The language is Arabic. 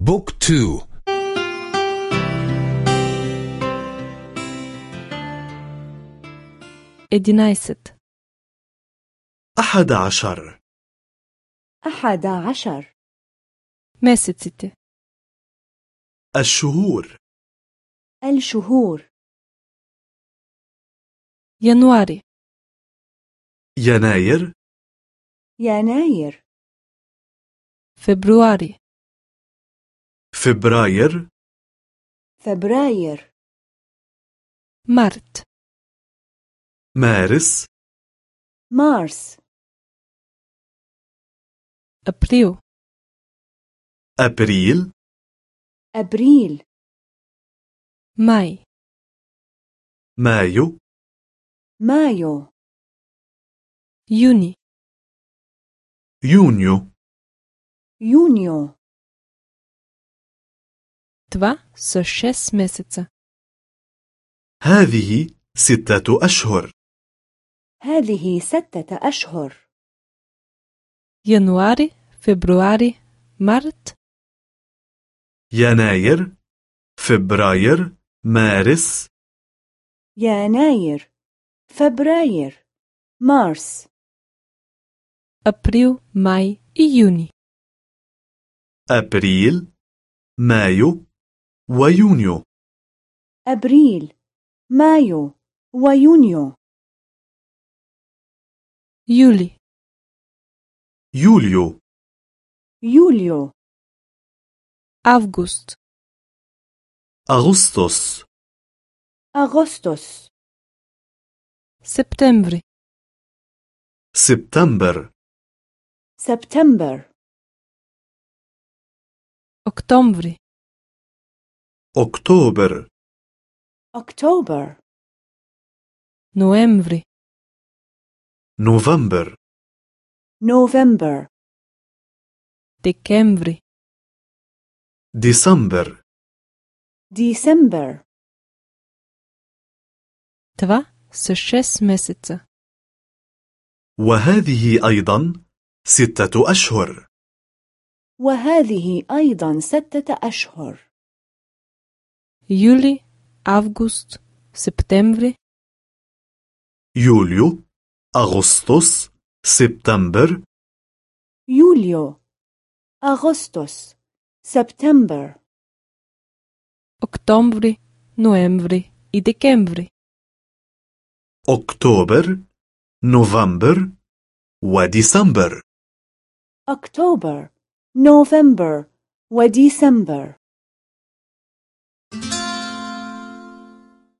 Book two. Единайсет. أحد عشر. أحد عشر. Месеците الشهور. الشهور. януари يناير. يناير. февруари فبراير فبراير март مارس مارس април أبريل أبريل май مايو مايو يوني يونيو يونيو. това са 6 месеца هذه ستة أشهر هذه ستة أشهر януари февруари март يناير فبراير مارس يناير فبراير مارس април май и юни أبريل مايو ويونيو. أبريل مايو ويونيو. юли يوليو. يوليو. أغسطس. أغسطس. أغسطس. سبتمبر. سبتمبر. سبتمبر. أكتوبر أكتوبر أكتوبر ноември نوفمبر نوفمبر декември ديسمبر ديسمبر това са 6 месеца وهذه أيضا ستة أشهر وهذه أيضا ستة أشهر يوليو أغسطس سبتمبر يوليو أغسطس سبتمبر يوليو أغسطس سبتمبر أكتوبر نوفمبر وديكمبر أكتوبر نوفمبر وديسمبر أكتوبر نوفمبر وديسمبر